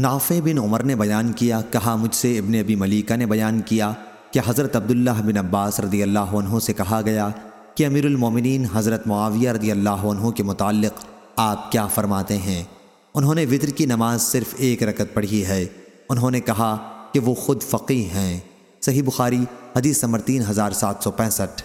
نافع بن عمر نے بیان کیا، کہا، مجھ سے ابن ابی ملیکہ نے بیان کیا کہ حضرت عبداللہ بن عباس رضی اللہ عنہ سے کہا گیا کہ امیر المومنین حضرت معاویہ رضی اللہ عنہ کے متعلق آپ کیا فرماتے ہیں؟ انہوں نے وطر کی نماز صرف ایک رکت پڑھی ہے۔ انہوں نے کہا کہ وہ خود فقی ہیں۔ صحیح بخاری، حدیث نمبر تین ہزار سات سو پینسٹھ۔